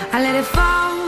I let it fall.